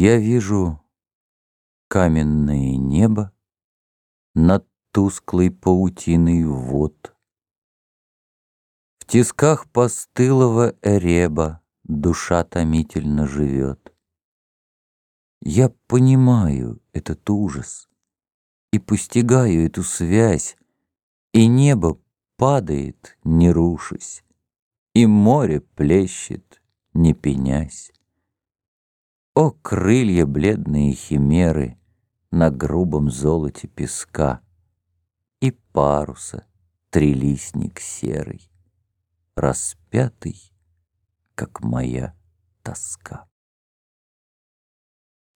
Я вижу каменное небо Над тусклой паутиной вод. В тисках постылого эреба Душа томительно живет. Я понимаю этот ужас И постигаю эту связь, И небо падает, не рушась, И море плещет, не пенясь. О, крылья бледные химеры На грубом золоте песка И паруса трилистник серый, Распятый, как моя тоска.